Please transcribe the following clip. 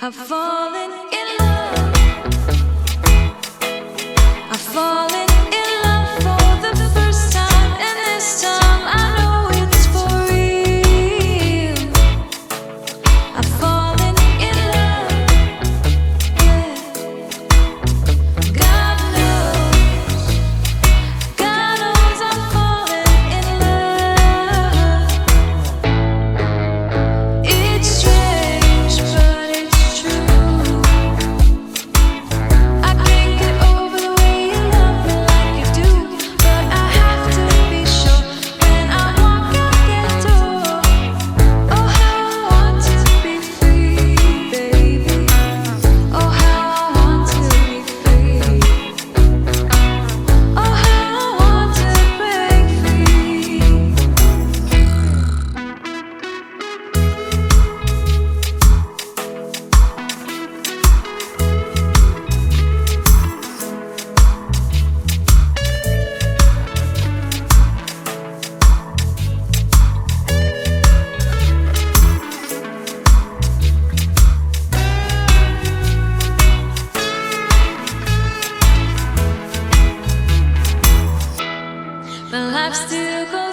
have fallen in still go